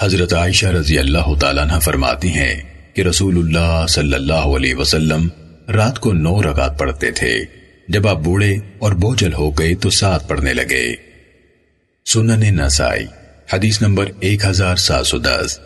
حضرت عائشہ رضی اللہ تعالیٰ عنہ فرماتی ہیں کہ رسول اللہ صلی اللہ علیہ وسلم رات کو نو رکعت پڑھتے تھے۔ جب آپ بوڑھے اور بوجھل ہو گئے تو سات پڑھنے لگے۔ سنن نسائی، حدیث نمبر ایک ہزار سات سو دس۔